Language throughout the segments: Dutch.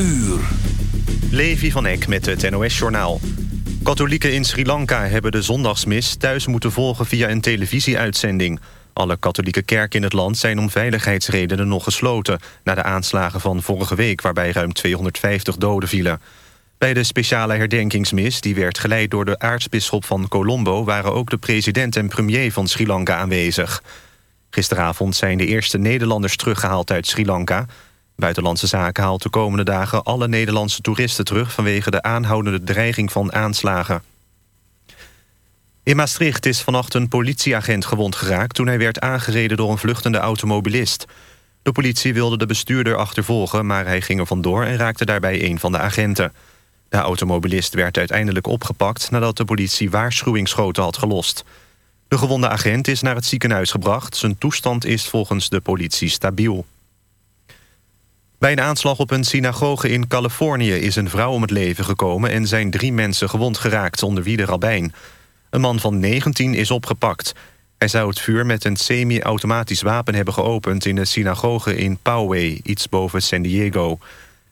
uur. Levi van Eck met het NOS-journaal. Katholieken in Sri Lanka hebben de zondagsmis thuis moeten volgen via een televisieuitzending. Alle katholieke kerken in het land zijn om veiligheidsredenen nog gesloten... na de aanslagen van vorige week waarbij ruim 250 doden vielen. Bij de speciale herdenkingsmis, die werd geleid door de aartsbisschop van Colombo... waren ook de president en premier van Sri Lanka aanwezig. Gisteravond zijn de eerste Nederlanders teruggehaald uit Sri Lanka... Buitenlandse Zaken haalt de komende dagen alle Nederlandse toeristen terug... vanwege de aanhoudende dreiging van aanslagen. In Maastricht is vannacht een politieagent gewond geraakt... toen hij werd aangereden door een vluchtende automobilist. De politie wilde de bestuurder achtervolgen... maar hij ging er vandoor en raakte daarbij een van de agenten. De automobilist werd uiteindelijk opgepakt... nadat de politie waarschuwingsschoten had gelost. De gewonde agent is naar het ziekenhuis gebracht. Zijn toestand is volgens de politie stabiel. Bij een aanslag op een synagoge in Californië is een vrouw om het leven gekomen... en zijn drie mensen gewond geraakt, onder wie de rabbijn. Een man van 19 is opgepakt. Hij zou het vuur met een semi-automatisch wapen hebben geopend... in de synagoge in Poway, iets boven San Diego.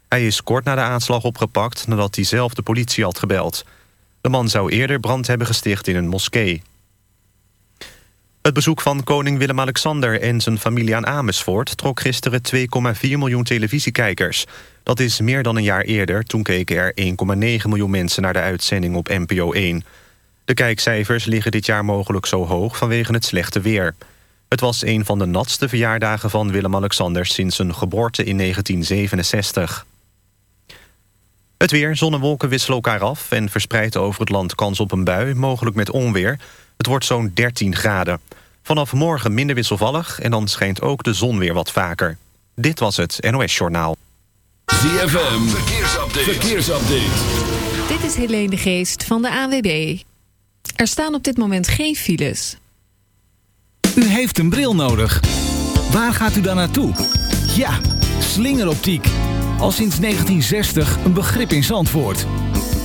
Hij is kort na de aanslag opgepakt nadat hij zelf de politie had gebeld. De man zou eerder brand hebben gesticht in een moskee. Het bezoek van koning Willem-Alexander en zijn familie aan Amersfoort... trok gisteren 2,4 miljoen televisiekijkers. Dat is meer dan een jaar eerder. Toen keken er 1,9 miljoen mensen naar de uitzending op NPO 1. De kijkcijfers liggen dit jaar mogelijk zo hoog vanwege het slechte weer. Het was een van de natste verjaardagen van Willem-Alexander... sinds zijn geboorte in 1967. Het weer, zon en wolken wisselen elkaar af... en verspreid over het land kans op een bui, mogelijk met onweer. Het wordt zo'n 13 graden. Vanaf morgen minder wisselvallig en dan schijnt ook de zon weer wat vaker. Dit was het NOS Journaal. ZFM, verkeersupdate. verkeersupdate. Dit is Helene de Geest van de AWB. Er staan op dit moment geen files. U heeft een bril nodig. Waar gaat u dan naartoe? Ja, slingeroptiek. Al sinds 1960 een begrip in Zandvoort.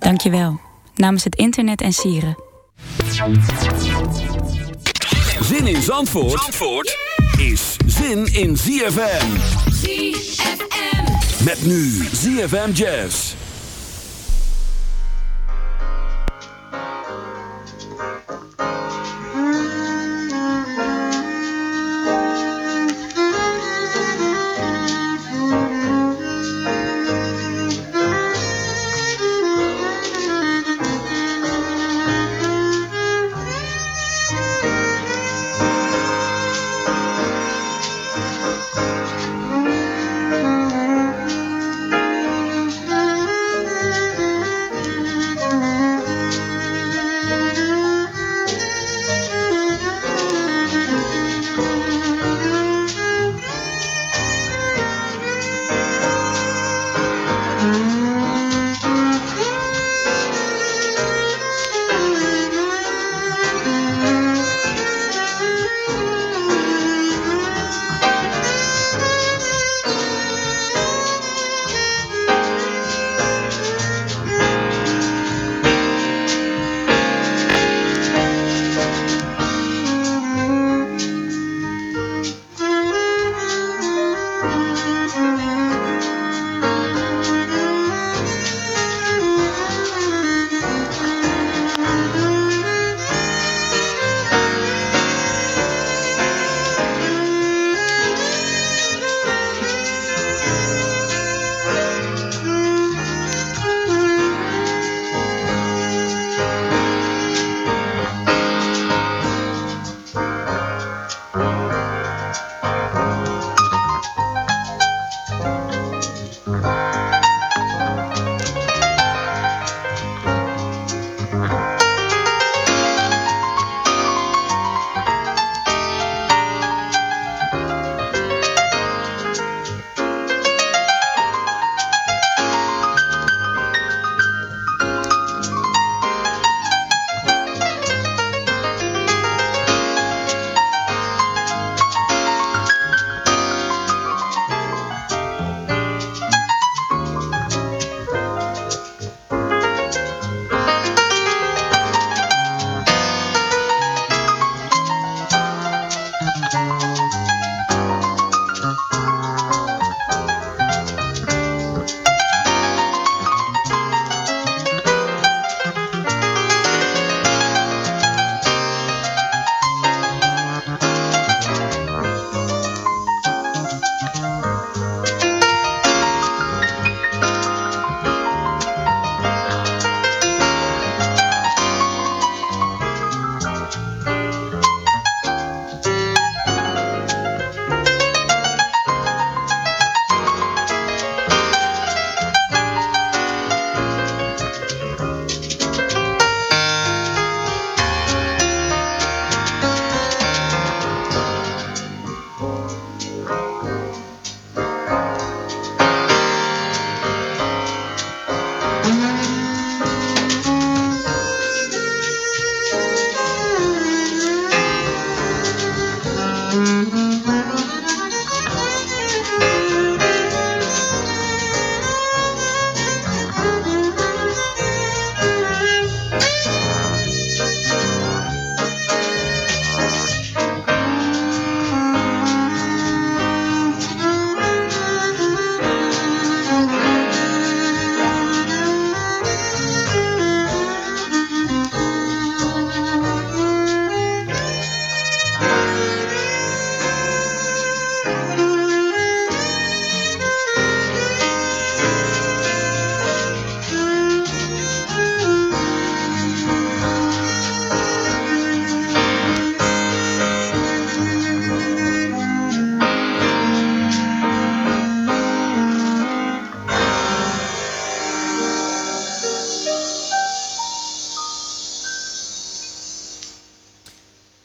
Dank je wel. Namens het internet en sieren. Zin in Zandvoort, Zandvoort is zin in ZFM. ZFM. Met nu ZFM Jazz.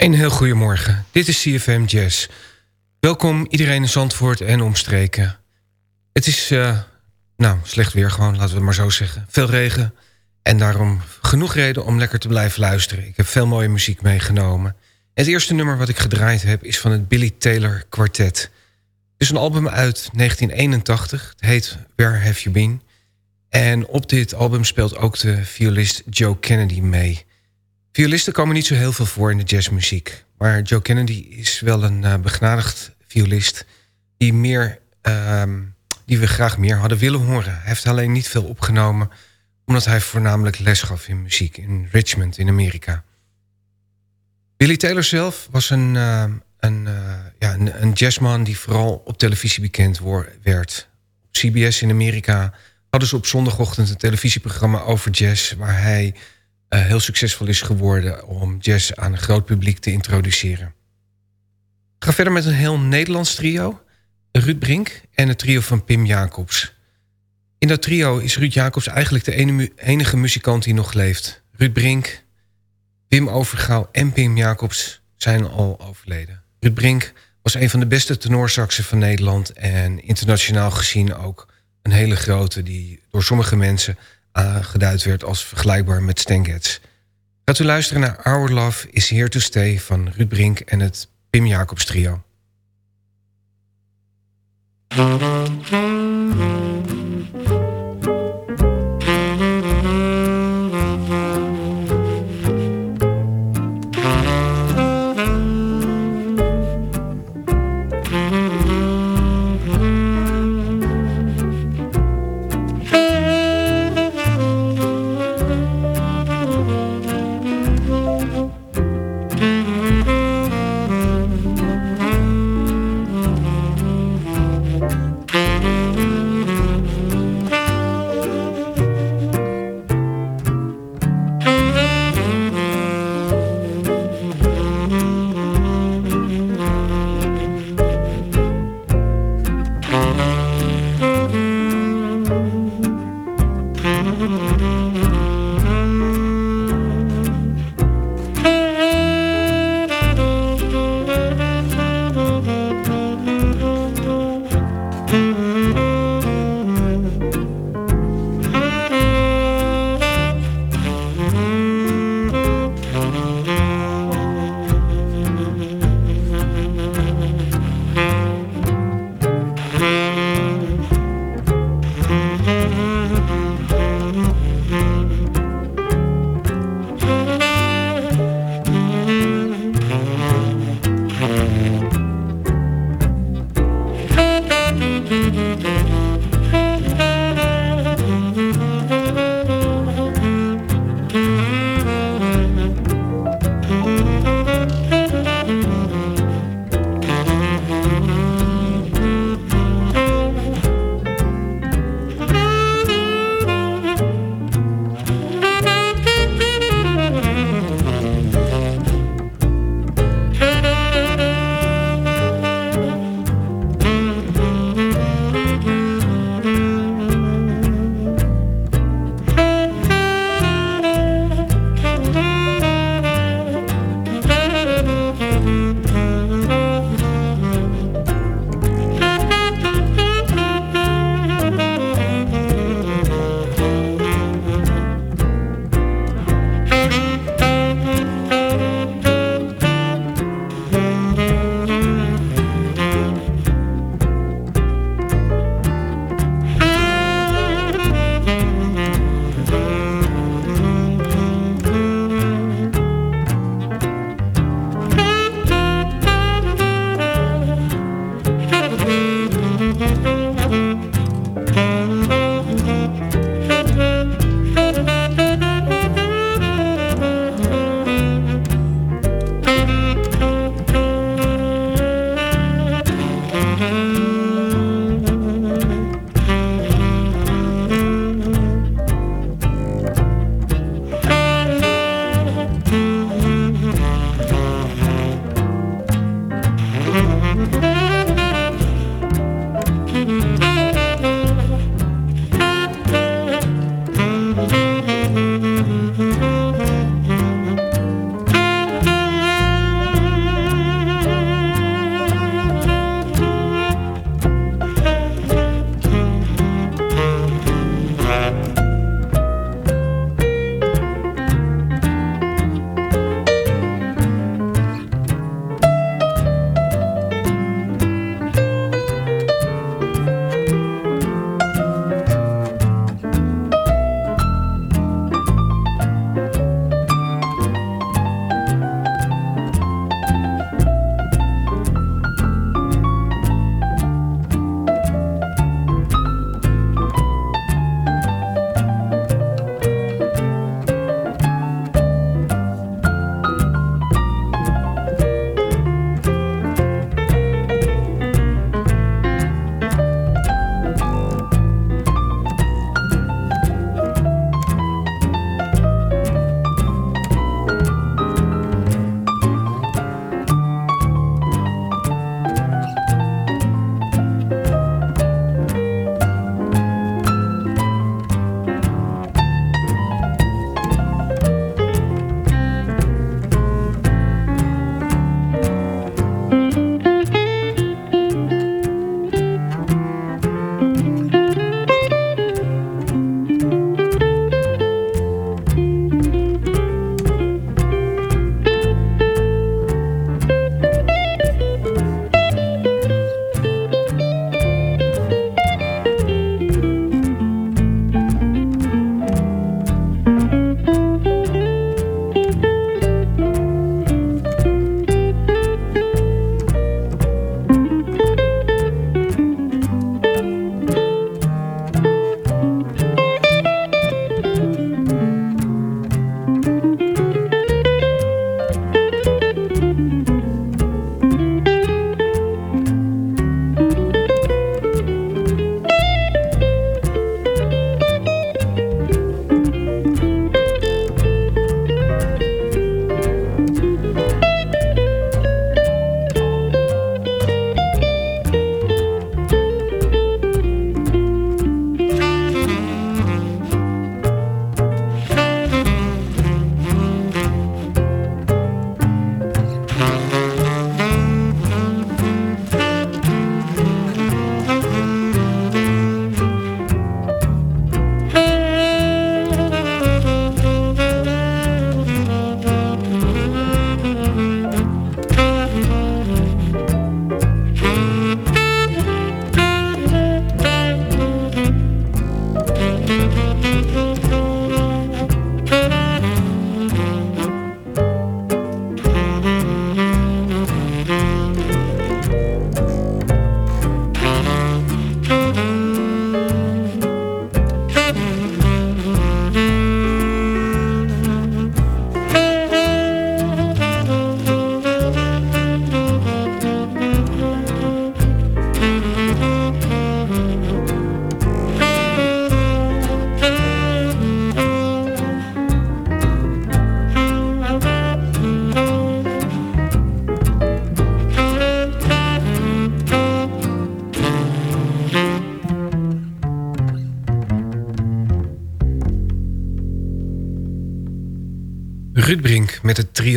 Een heel goedemorgen. Dit is CFM Jazz. Welkom iedereen in Zandvoort en omstreken. Het is, uh, nou, slecht weer gewoon, laten we het maar zo zeggen. Veel regen en daarom genoeg reden om lekker te blijven luisteren. Ik heb veel mooie muziek meegenomen. Het eerste nummer wat ik gedraaid heb is van het Billy Taylor Quartet. Het is een album uit 1981. Het heet Where Have You Been? En op dit album speelt ook de violist Joe Kennedy mee... Violisten komen niet zo heel veel voor in de jazzmuziek. Maar Joe Kennedy is wel een uh, begenadigd violist... Die, meer, uh, die we graag meer hadden willen horen. Hij heeft alleen niet veel opgenomen... omdat hij voornamelijk les gaf in muziek in Richmond in Amerika. Billy Taylor zelf was een, uh, een, ja, een, een, jazzman... die vooral op televisie bekend werd. Op CBS in Amerika hadden ze op zondagochtend een televisieprogramma over jazz... waar hij heel succesvol is geworden om jazz aan een groot publiek te introduceren. Ik ga verder met een heel Nederlands trio. Ruud Brink en het trio van Pim Jacobs. In dat trio is Ruud Jacobs eigenlijk de enige muzikant die nog leeft. Ruud Brink, Wim Overgouw en Pim Jacobs zijn al overleden. Ruud Brink was een van de beste tenorsaxen van Nederland... en internationaal gezien ook een hele grote... die door sommige mensen aangeduid werd als vergelijkbaar met Stan Getz. Gaat u luisteren naar Our Love is Here to Stay van Ruud Brink en het Pim Jacobs trio.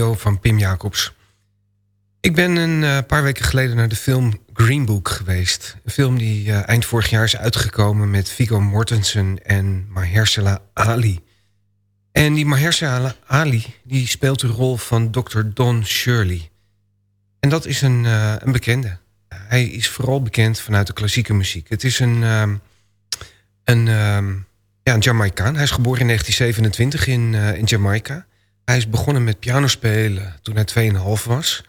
Van Pim Jacobs. Ik ben een uh, paar weken geleden naar de film Green Book geweest. Een film die uh, eind vorig jaar is uitgekomen met Viggo Mortensen en Mahershala Ali. En die Mahershala Ali die speelt de rol van Dr. Don Shirley. En dat is een, uh, een bekende. Hij is vooral bekend vanuit de klassieke muziek. Het is een, um, een, um, ja, een Jamaicaan. Hij is geboren in 1927 in, in Jamaica. Hij is begonnen met pianospelen toen hij 2,5 was.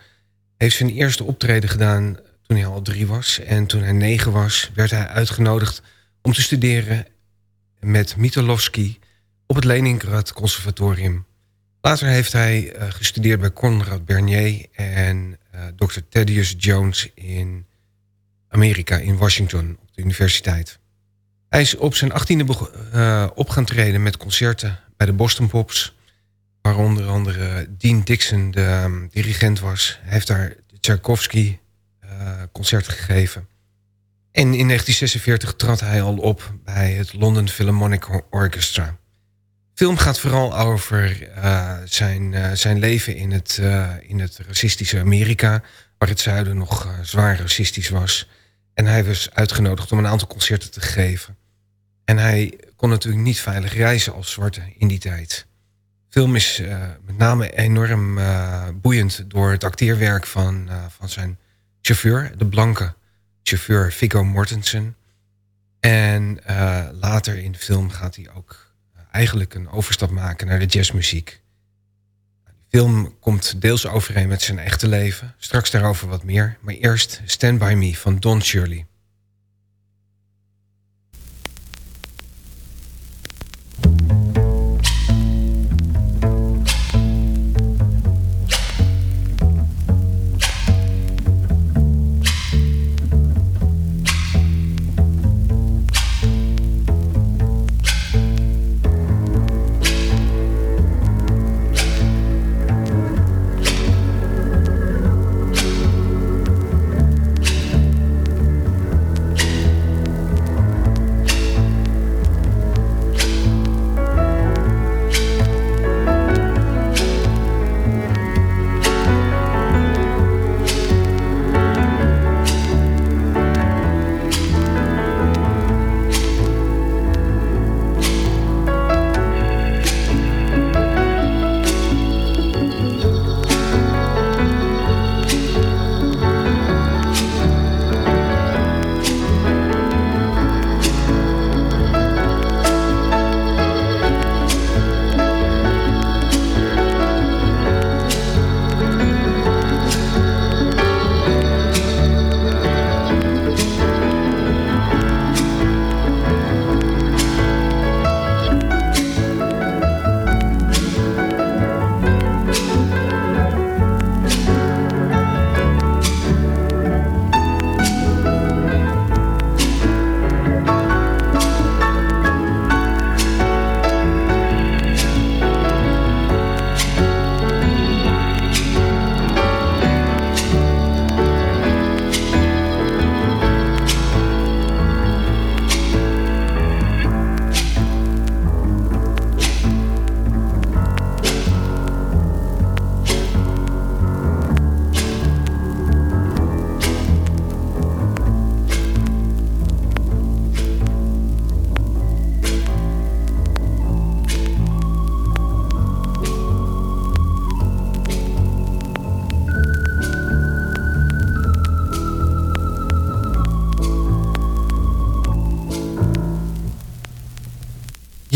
Heeft zijn eerste optreden gedaan toen hij al drie was. En toen hij negen was, werd hij uitgenodigd om te studeren met Mitolovsky op het Leningrad Conservatorium. Later heeft hij uh, gestudeerd bij Conrad Bernier en uh, Dr. Thaddeus Jones in Amerika, in Washington, op de universiteit. Hij is op zijn achttiende uh, op gaan treden met concerten bij de Boston Pops waar onder andere Dean Dixon de um, dirigent was. Heeft daar Tchaikovsky uh, concert gegeven. En in 1946 trad hij al op bij het London Philharmonic Orchestra. De film gaat vooral over uh, zijn, uh, zijn leven in het, in het racistische Amerika... waar het zuiden nog zwaar racistisch was. En hij was uitgenodigd om een aantal concerten te geven. En hij kon natuurlijk niet veilig reizen als zwarte in die tijd film is uh, met name enorm uh, boeiend door het acteerwerk van, uh, van zijn chauffeur, de blanke chauffeur Viggo Mortensen. En later in de film gaat hij ook eigenlijk een overstap maken naar de jazzmuziek. De film komt deels overeen met zijn echte leven. Straks daarover wat meer. Maar eerst Stand By Me van Don Shirley.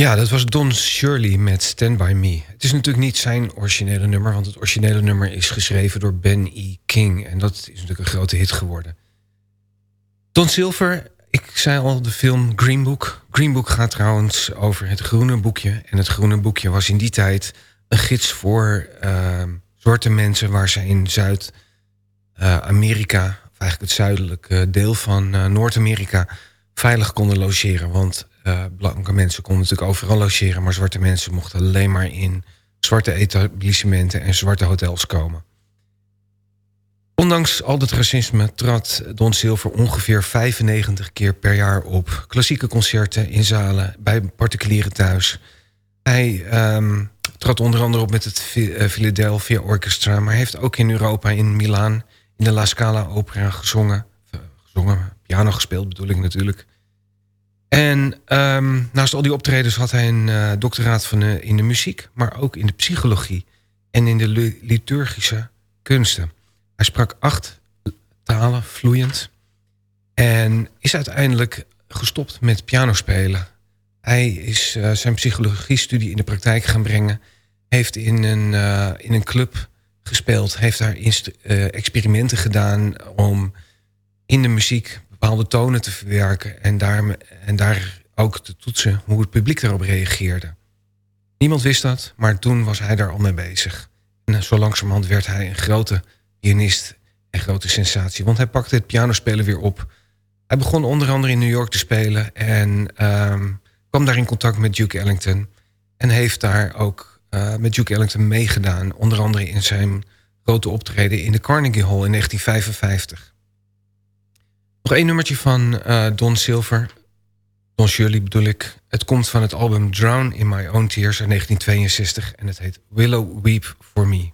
Ja, dat was Don Shirley met Stand By Me. Het is natuurlijk niet zijn originele nummer... want het originele nummer is geschreven door Ben E. King... en dat is natuurlijk een grote hit geworden. Don Silver, ik zei al de film Green Book. Green Book gaat trouwens over het groene boekje... en het groene boekje was in die tijd een gids voor uh, zwarte mensen... waar ze in Zuid-Amerika, of eigenlijk het zuidelijke deel van uh, Noord-Amerika... veilig konden logeren, want uh, blanke mensen konden natuurlijk overal logeren... maar zwarte mensen mochten alleen maar in zwarte etablissementen en zwarte hotels komen. Ondanks al dat racisme trad Don Silver ongeveer 95 keer per jaar op. Klassieke concerten in zalen, bij particulieren thuis. Hij um, trad onder andere op met het Philadelphia Orchestra... maar heeft ook in Europa, in Milaan, in de La Scala Opera gezongen. gezongen, piano gespeeld bedoel ik natuurlijk. En um, naast al die optredens had hij een uh, doctoraat van in de muziek... maar ook in de psychologie en in de liturgische kunsten. Hij sprak acht talen vloeiend... en is uiteindelijk gestopt met pianospelen. Hij is uh, zijn psychologiestudie in de praktijk gaan brengen... heeft in een, uh, in een club gespeeld... heeft daar experimenten gedaan om in de muziek bepaalde tonen te verwerken... en daar, en daar ook te toetsen hoe het publiek daarop reageerde. Niemand wist dat, maar toen was hij daar al mee bezig. En zo langzamerhand werd hij een grote pianist en grote sensatie. Want hij pakte het pianospelen weer op. Hij begon onder andere in New York te spelen... en um, kwam daar in contact met Duke Ellington... en heeft daar ook uh, met Duke Ellington meegedaan... onder andere in zijn grote optreden in de Carnegie Hall in 1955. Nog één nummertje van uh, Don Silver. Don Shirley bedoel ik. Het komt van het album Drown in My Own Tears uit 1962. En het heet Willow Weep For Me.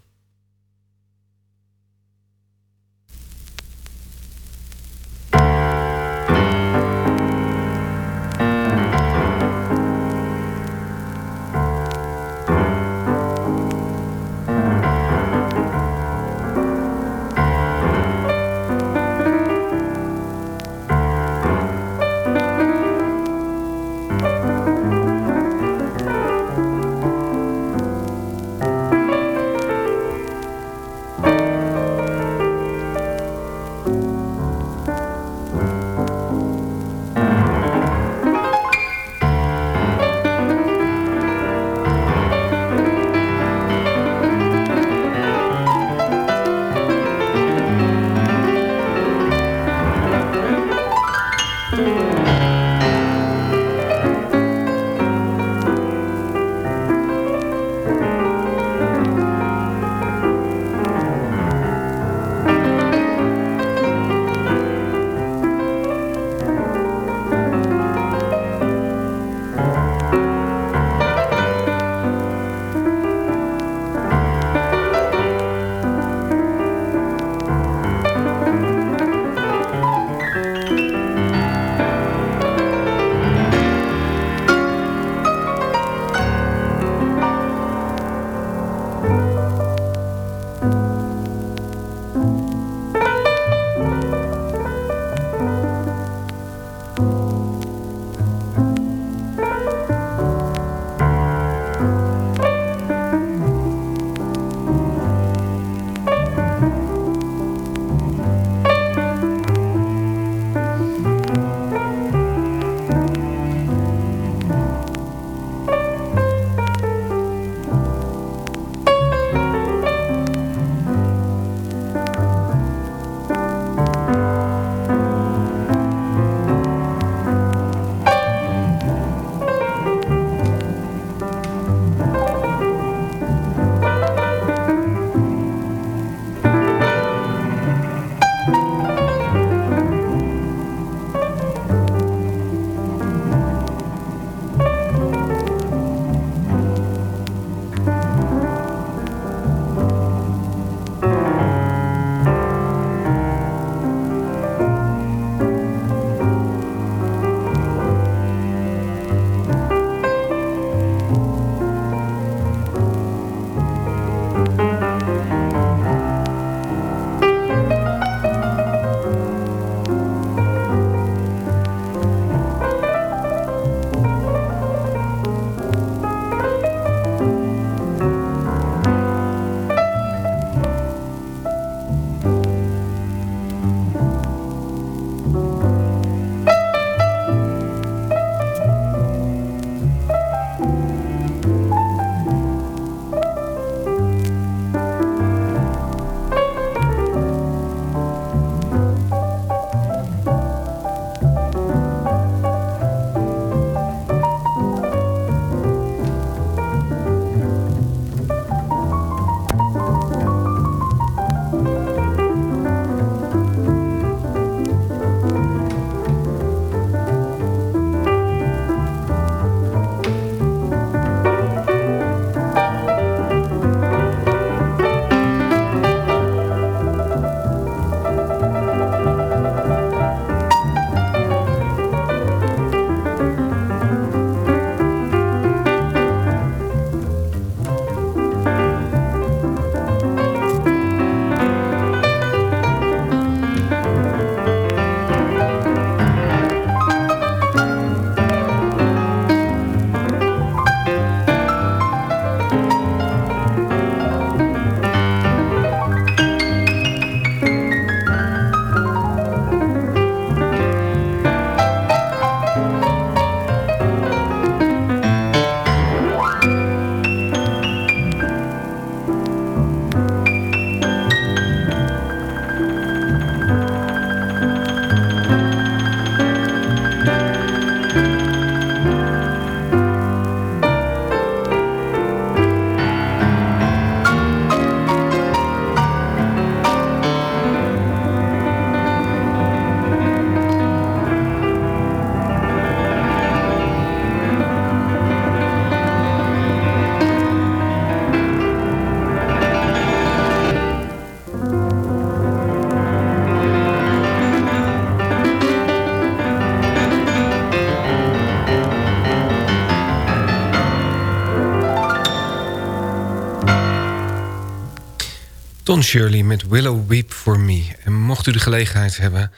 Don Shirley met Willow Weep For Me. En mocht u de gelegenheid hebben,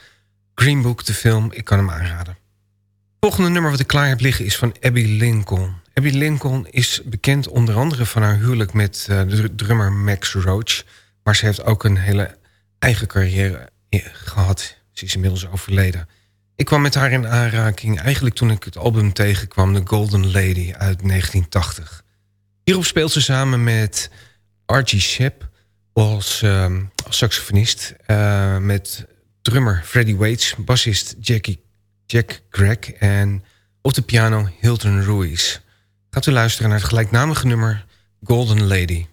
Green Book, de film, ik kan hem aanraden. Het volgende nummer wat ik klaar heb liggen is van Abby Lincoln. Abby Lincoln is bekend onder andere van haar huwelijk met uh, de drummer Max Roach. Maar ze heeft ook een hele eigen carrière gehad. Ze is inmiddels overleden. Ik kwam met haar in aanraking eigenlijk toen ik het album tegenkwam... The Golden Lady uit 1980. Hierop speelt ze samen met Archie Shepp als, um, als saxofonist... Uh, met drummer Freddie Waits, bassist Jackie, Jack Gregg... en op de piano Hilton Ruiz. Gaat u luisteren naar het gelijknamige nummer Golden Lady...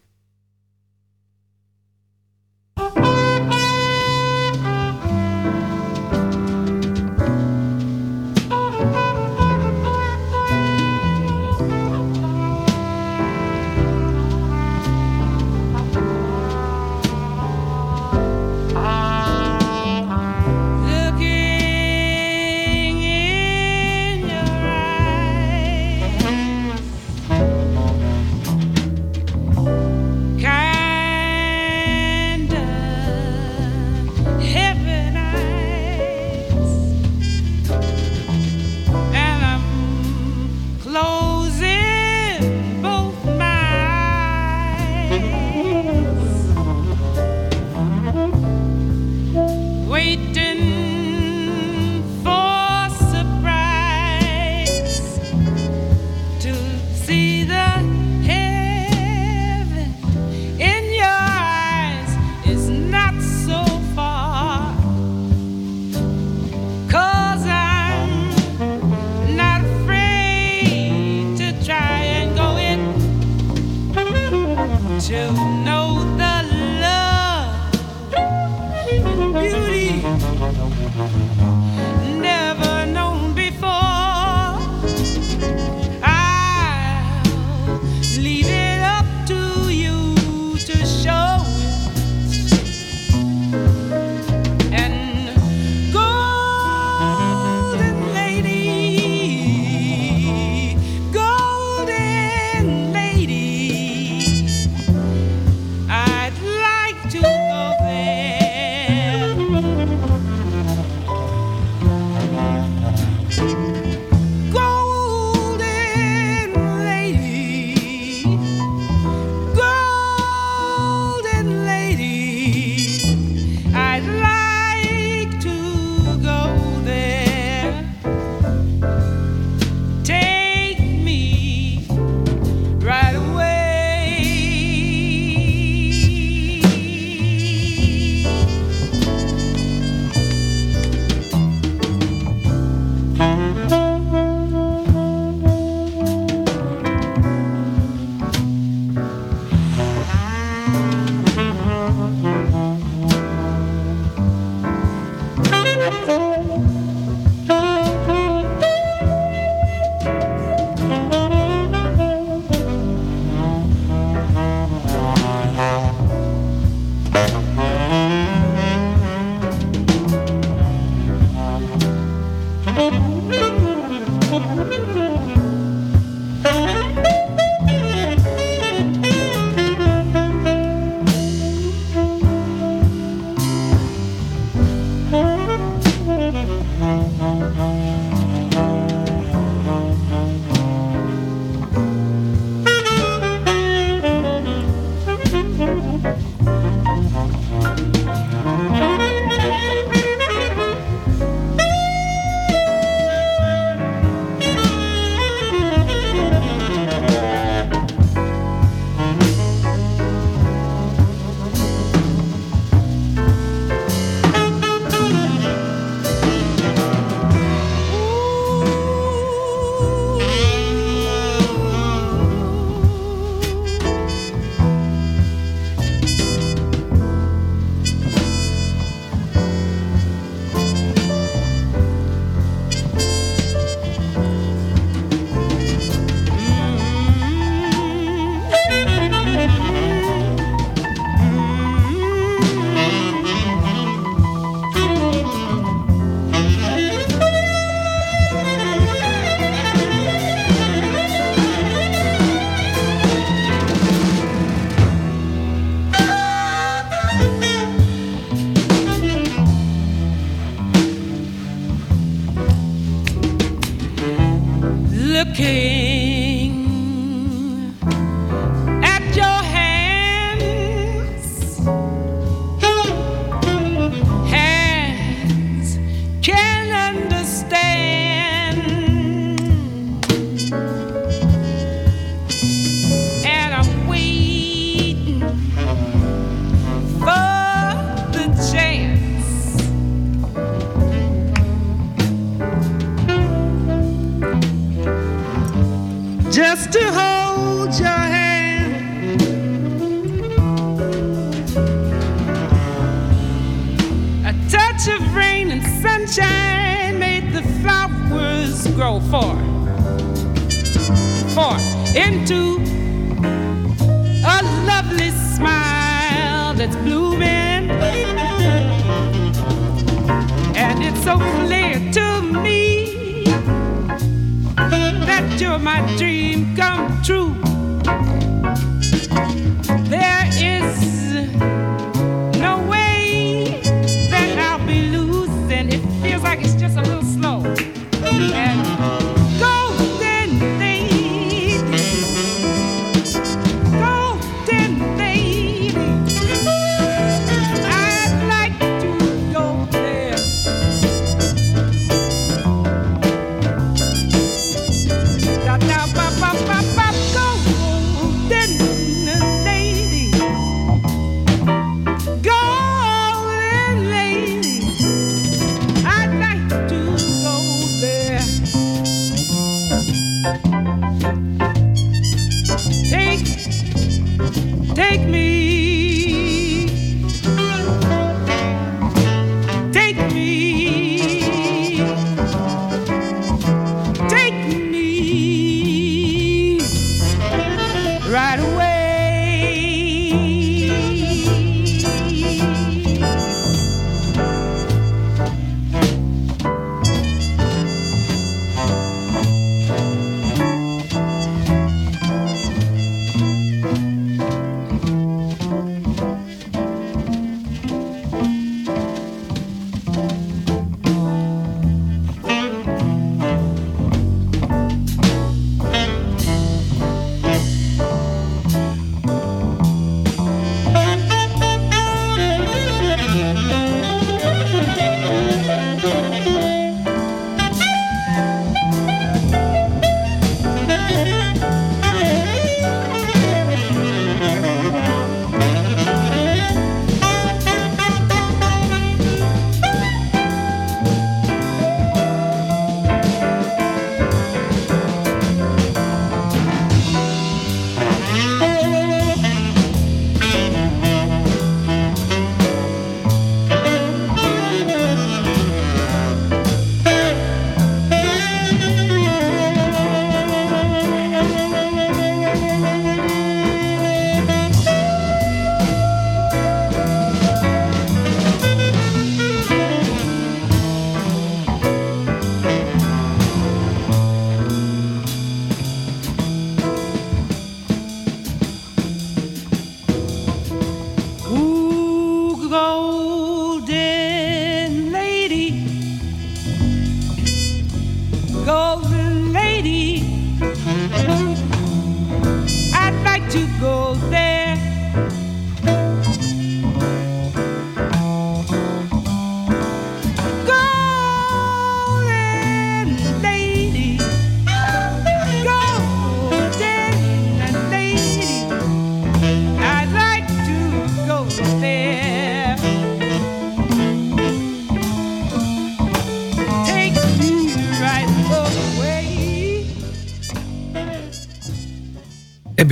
true.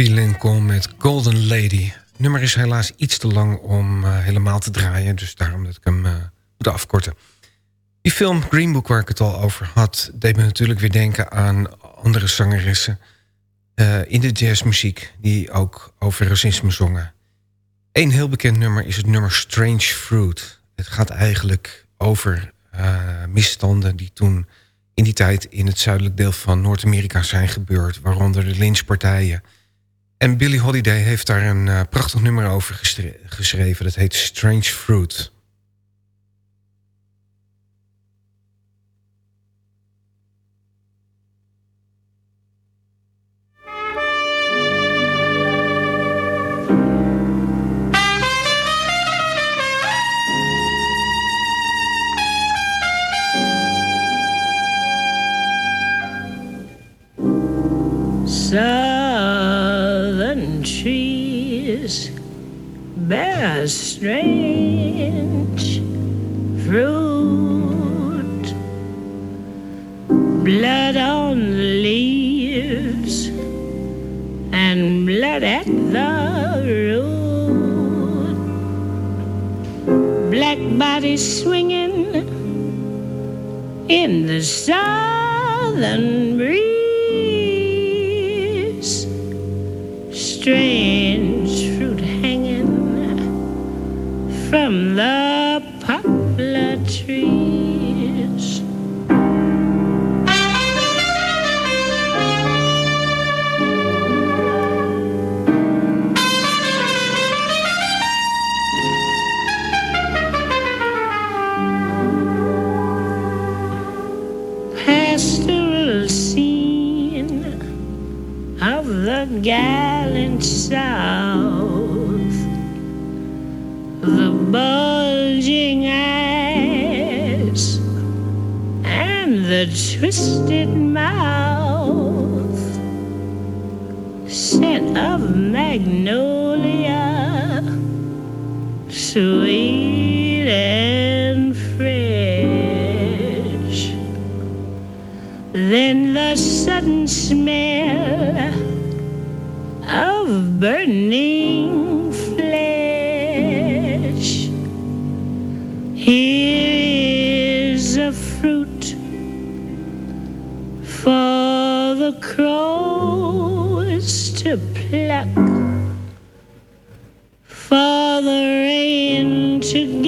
Lincoln met Golden Lady. Het nummer is helaas iets te lang om eh, helemaal te draaien. Dus daarom dat ik hem eh, moet afkorten. Die film Green Book waar ik het al over had... deed me natuurlijk weer denken aan andere zangeressen... eh, in de jazzmuziek die ook over racisme zongen. Een heel bekend nummer is het nummer Strange Fruit. Het gaat eigenlijk over misstanden die toen in die tijd... in het zuidelijk deel van Noord-Amerika zijn gebeurd... waaronder de lynchpartijen... En Billie Holiday heeft daar een uh, prachtig nummer over geschreven. Dat heet Strange Fruit. Strange fruit. Blood on the leaves and blood at the root. Black bodies swinging in the southern breeze. Strange gallant South the bulging eyes and the twisted mouth, scent of magnolia, sweet and fresh. Then the sudden smell burning flesh. Here is a fruit for the crows to pluck, for the rain to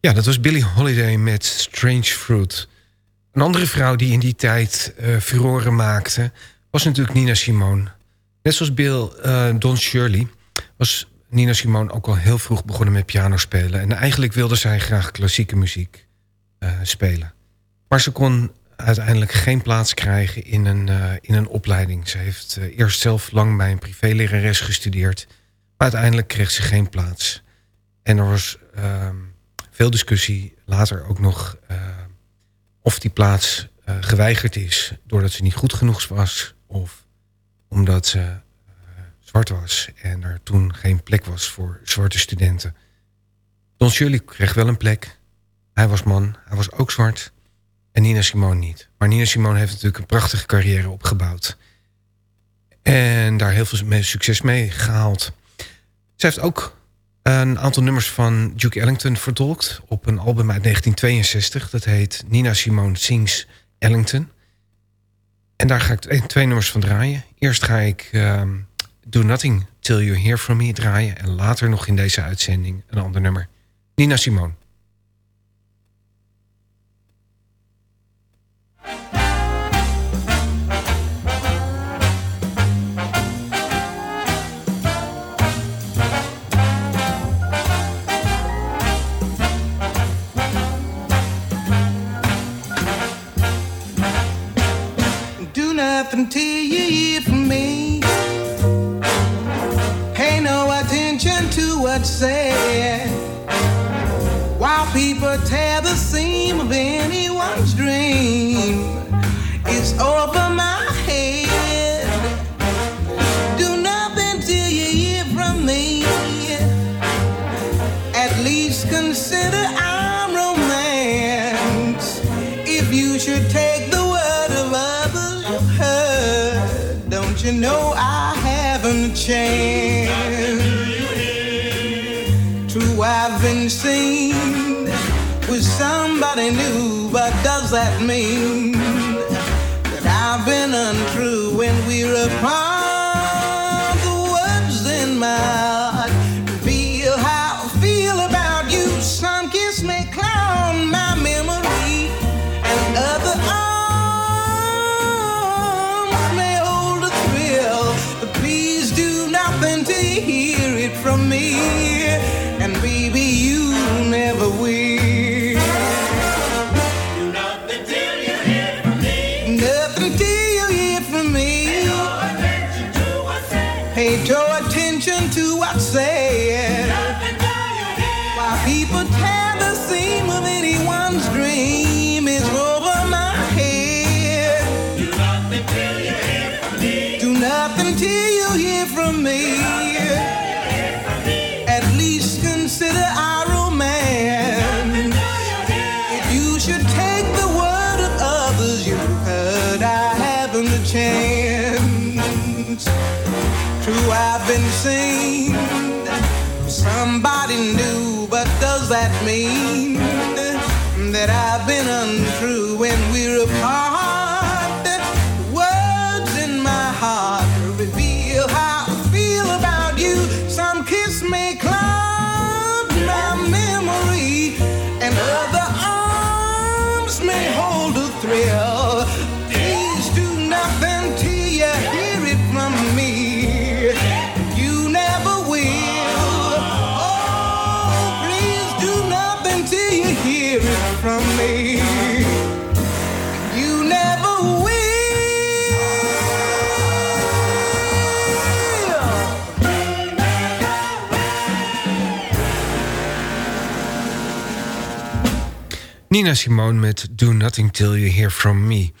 Ja, dat was Billie Holiday met Strange Fruit. Een andere vrouw die in die tijd uh, furoren maakte... was natuurlijk Nina Simone. Net zoals Bill uh, Don Shirley... was Nina Simone ook al heel vroeg begonnen met piano spelen. En eigenlijk wilde zij graag klassieke muziek uh, spelen. Maar ze kon uiteindelijk geen plaats krijgen in een, in een opleiding. Ze heeft eerst zelf lang bij een privélerares gestudeerd... maar uiteindelijk kreeg ze geen plaats. En er was ehm, veel discussie later ook nog of die plaats geweigerd is doordat ze niet goed genoeg was of omdat ze zwart was en er toen geen plek was voor zwarte studenten. Don Shirley kreeg wel een plek. Hij was man, hij was ook zwart en Nina Simone niet. Maar Nina Simone heeft natuurlijk een prachtige carrière opgebouwd. En daar heel veel succes mee gehaald. Ze heeft ook een aantal nummers van Duke Ellington vertolkt op een album uit 1962. Dat heet Nina Simone Sings Ellington. En daar ga ik twee nummers van draaien. Eerst ga ik um, Do Nothing Till You Hear From Me draaien. En later nog in deze uitzending een ander nummer. Nina Simone. nothing been seen with somebody new, but does that mean untrue when we're apart? That I've been Nina Simone met Do Nothing Till You Hear From Me. Ik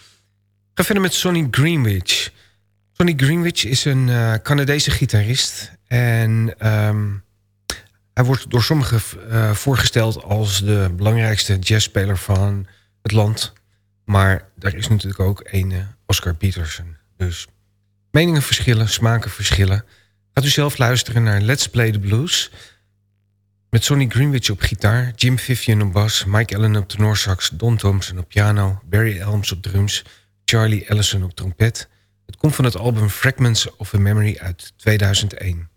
ga verder met Sonny Greenwich. Sonny Greenwich is een eh, Canadese gitarist. En ehm, hij wordt door sommigen eh, voorgesteld als de belangrijkste jazzspeler van het land. Maar er is natuurlijk ook een eh, Oscar Peterson. Dus meningen verschillen, smaken verschillen. Gaat u zelf luisteren naar Let's Play the Blues... Met Sonny Greenwich op gitaar, Jim Vivian op bas... Mike Allen op tenorsax, Don Thompson op piano... Barry Elms op drums, Charlie Ellison op trompet. Het komt van het album Fragments of a Memory uit 2001.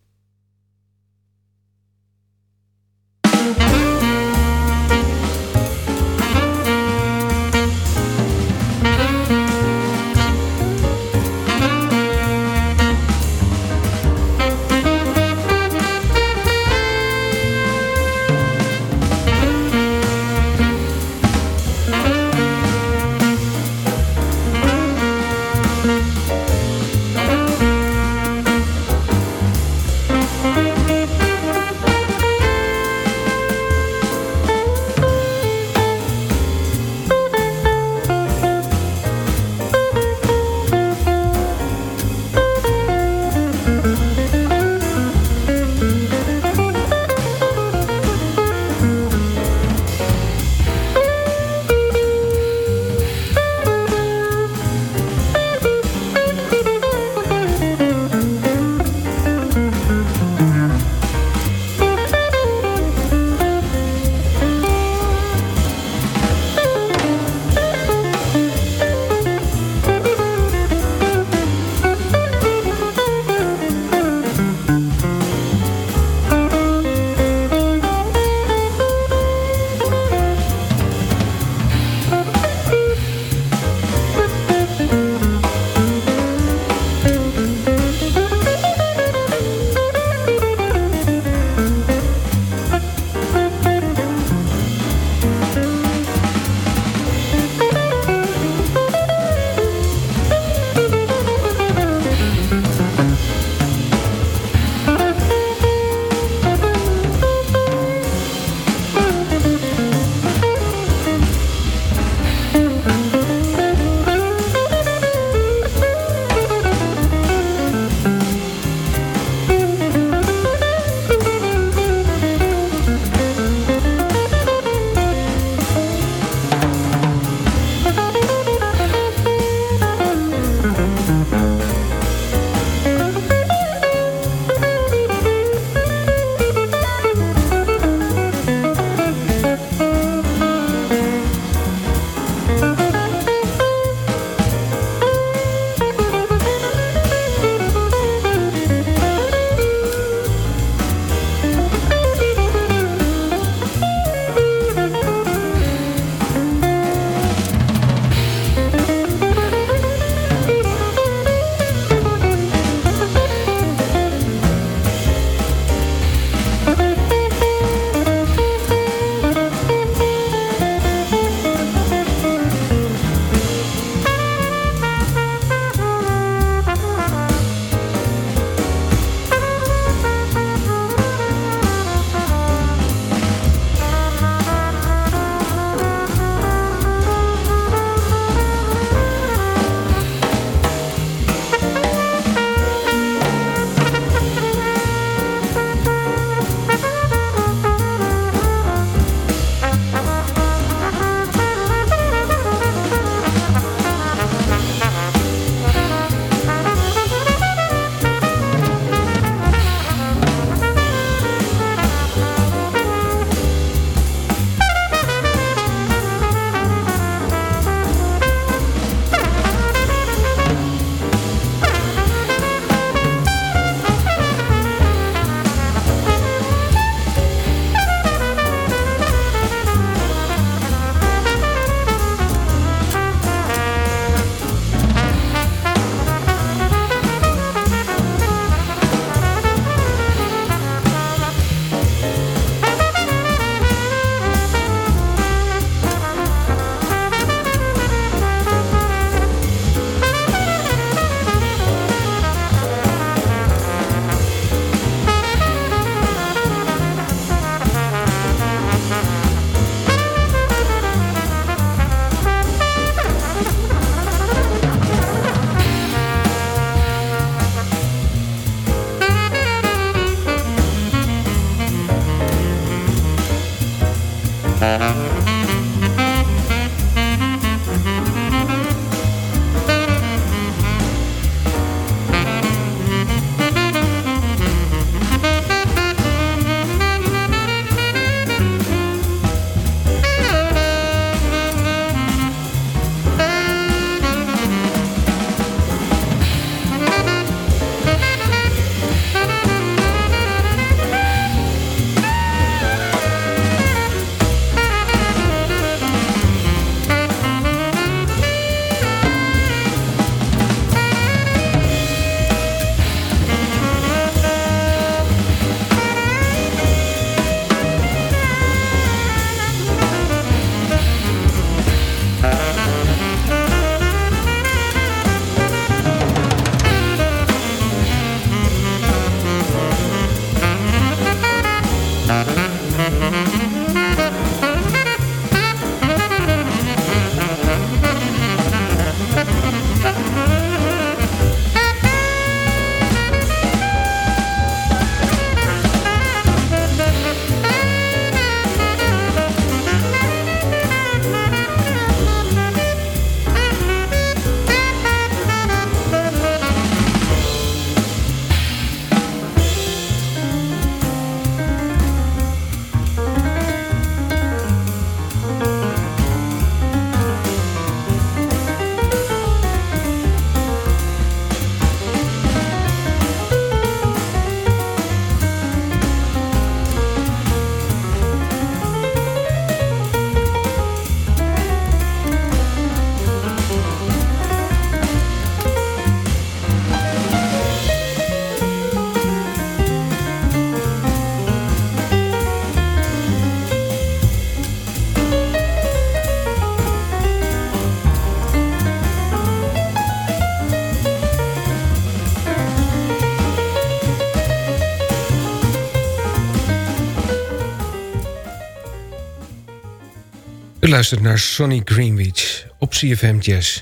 U luistert naar Sonny Greenwich op CFM Jazz.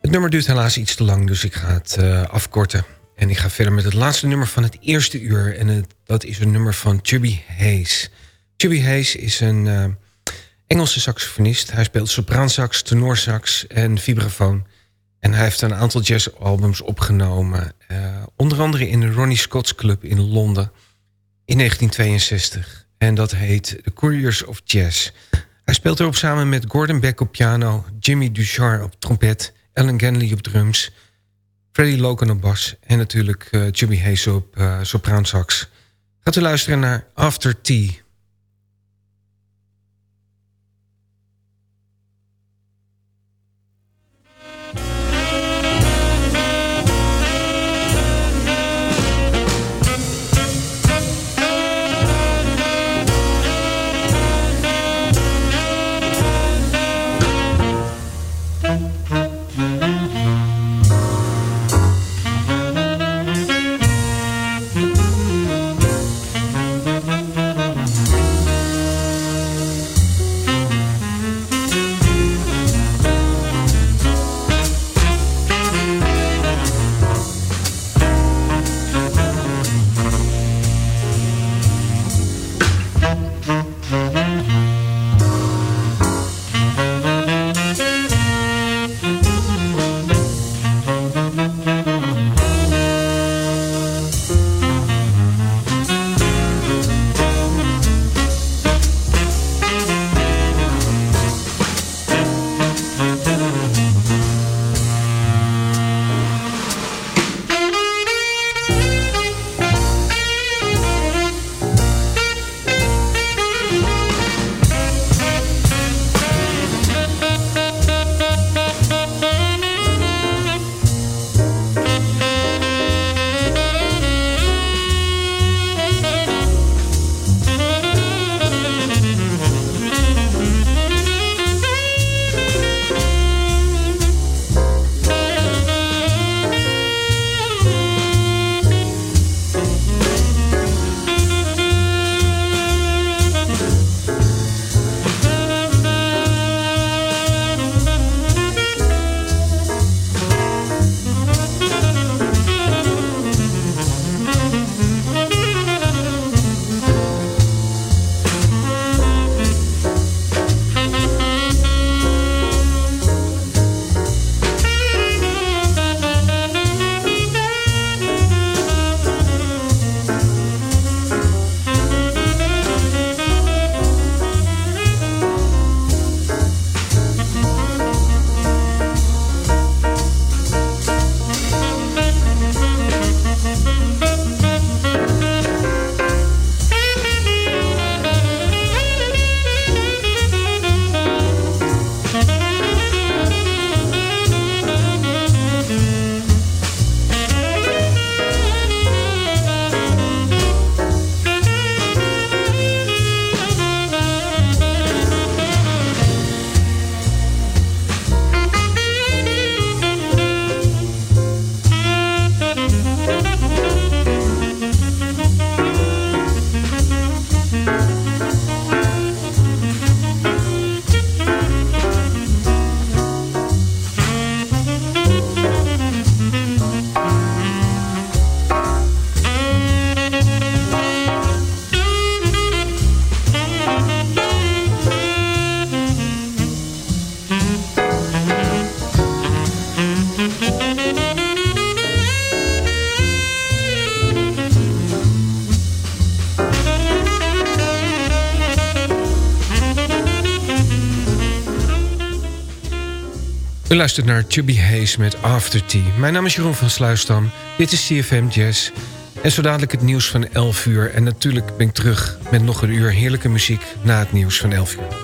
Het nummer duurt helaas iets te lang, dus ik ga het uh, afkorten. En ik ga verder met het laatste nummer van het eerste uur. En dat is een nummer van Chubby Hayes. Chubby Hayes is een uh, Engelse saxofonist. Hij speelt sopraansax, tenorsax en vibrafoon. En hij heeft een aantal jazzalbums opgenomen. Uh, onder andere in de Ronnie Scott's Club in Londen in 1962. En dat heet The Couriers of Jazz. Hij speelt erop samen met Gordon Beck op piano... Jimmy Duchar op trompet... Ellen Ganley op drums... Freddie Logan op bas... en natuurlijk uh, Chubby Hayes op uh, sopraansax. Gaat u luisteren naar After Tea... U luistert naar Chubby Hayes met After Tea. Mijn naam is Jeroen van Sluisdam. Dit is CFM Jazz. En zo dadelijk het nieuws van 11 uur. En natuurlijk ben ik terug met nog een uur heerlijke muziek na het nieuws van 11 uur.